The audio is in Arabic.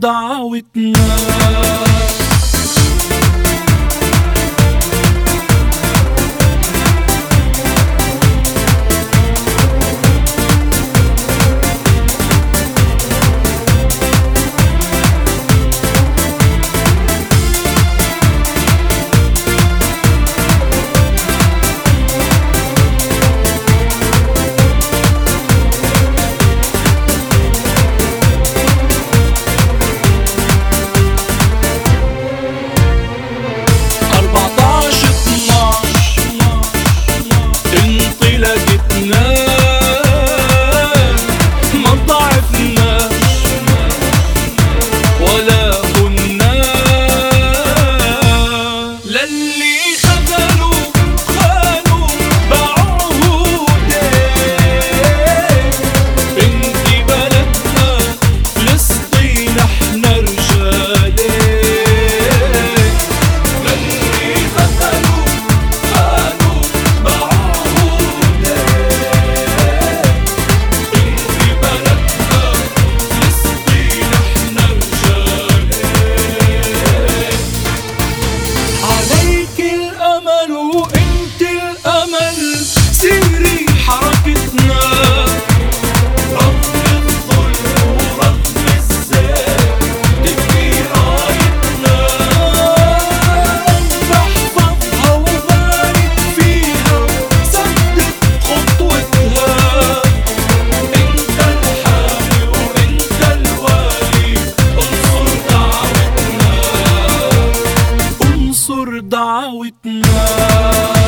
انصر دعوتنا. love.